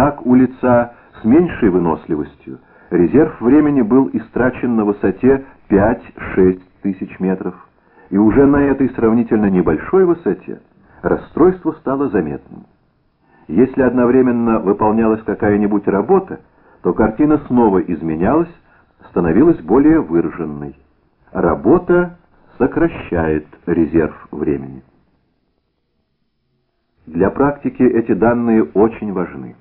Так у лица с меньшей выносливостью резерв времени был истрачен на высоте 5-6 тысяч метров, и уже на этой сравнительно небольшой высоте расстройство стало заметным. Если одновременно выполнялась какая-нибудь работа, то картина снова изменялась, становилась более выраженной. Работа сокращает резерв времени. Для практики эти данные очень важны.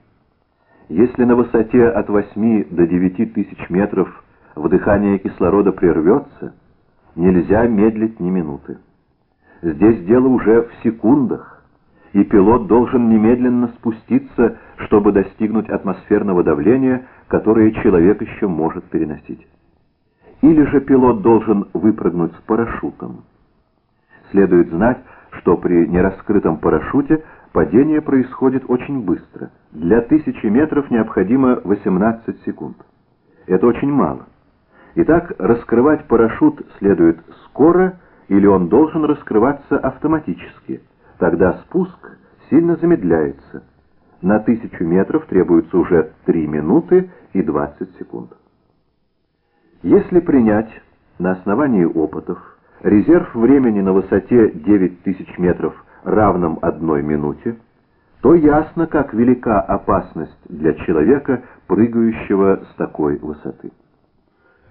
Если на высоте от 8 до 9 тысяч метров вдыхание кислорода прервется, нельзя медлить ни минуты. Здесь дело уже в секундах, и пилот должен немедленно спуститься, чтобы достигнуть атмосферного давления, которое человек еще может переносить. Или же пилот должен выпрыгнуть с парашютом. Следует знать, что при нераскрытом парашюте падение происходит очень быстро. Для тысячи метров необходимо 18 секунд. Это очень мало. Итак, раскрывать парашют следует скоро, или он должен раскрываться автоматически. Тогда спуск сильно замедляется. На тысячу метров требуется уже 3 минуты и 20 секунд. Если принять на основании опытов резерв времени на высоте 9000 метров равным одной минуте, то ясно, как велика опасность для человека, прыгающего с такой высоты.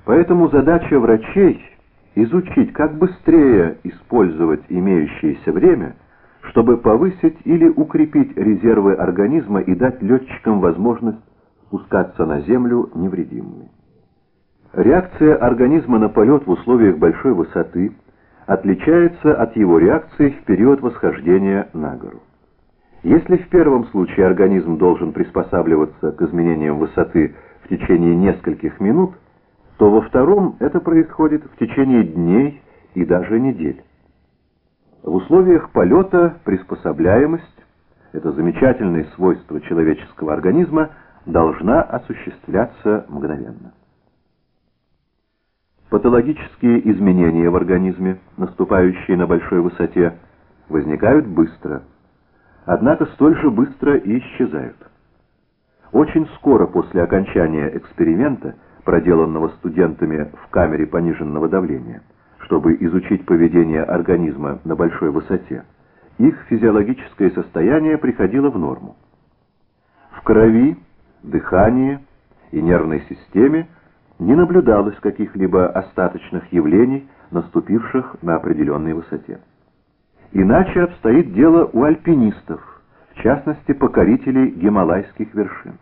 Поэтому задача врачей – изучить, как быстрее использовать имеющееся время, чтобы повысить или укрепить резервы организма и дать летчикам возможность спускаться на землю невредимыми. Реакция организма на полет в условиях большой высоты отличается от его реакции в период восхождения на гору. Если в первом случае организм должен приспосабливаться к изменениям высоты в течение нескольких минут, то во втором это происходит в течение дней и даже недель. В условиях полета приспособляемость, это замечательное свойство человеческого организма, должна осуществляться мгновенно. Патологические изменения в организме, наступающие на большой высоте, возникают быстро, однако столь же быстро и исчезают. Очень скоро после окончания эксперимента – проделанного студентами в камере пониженного давления, чтобы изучить поведение организма на большой высоте, их физиологическое состояние приходило в норму. В крови, дыхании и нервной системе не наблюдалось каких-либо остаточных явлений, наступивших на определенной высоте. Иначе обстоит дело у альпинистов, в частности покорителей гималайских вершин.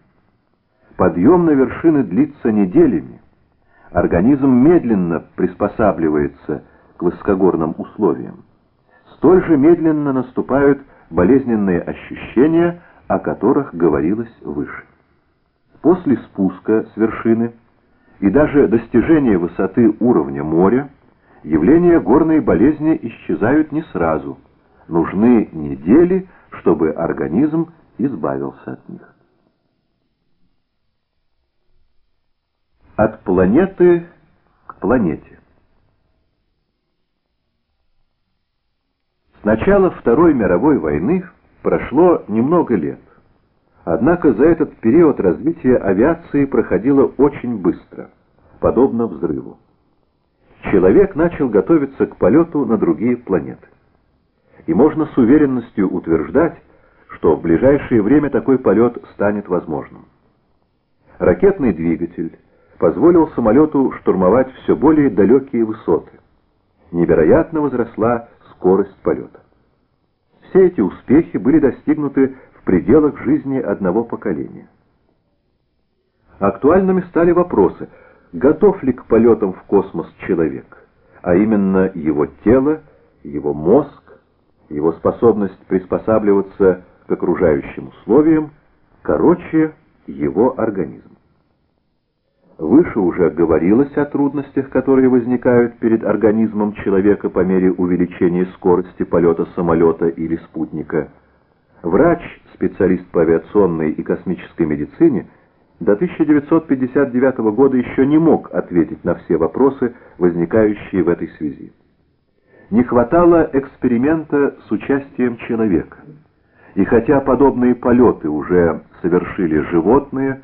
Подъем на вершины длится неделями. Организм медленно приспосабливается к высокогорным условиям. Столь же медленно наступают болезненные ощущения, о которых говорилось выше. После спуска с вершины и даже достижения высоты уровня моря явления горной болезни исчезают не сразу. Нужны недели, чтобы организм избавился от них. От планеты к планете. С начала Второй мировой войны прошло немного лет. Однако за этот период развитие авиации проходило очень быстро, подобно взрыву. Человек начал готовиться к полету на другие планеты. И можно с уверенностью утверждать, что в ближайшее время такой полет станет возможным. Ракетный двигатель, позволил самолету штурмовать все более далекие высоты. Невероятно возросла скорость полета. Все эти успехи были достигнуты пределах жизни одного поколения. Актуальными стали вопросы, готов ли к полетам в космос человек, а именно его тело, его мозг, его способность приспосабливаться к окружающим условиям, короче, его организм. Выше уже говорилось о трудностях, которые возникают перед организмом человека по мере увеличения скорости полета самолета или спутника. Врач, специалист по авиационной и космической медицине, до 1959 года еще не мог ответить на все вопросы, возникающие в этой связи. Не хватало эксперимента с участием человека. И хотя подобные полеты уже совершили животные,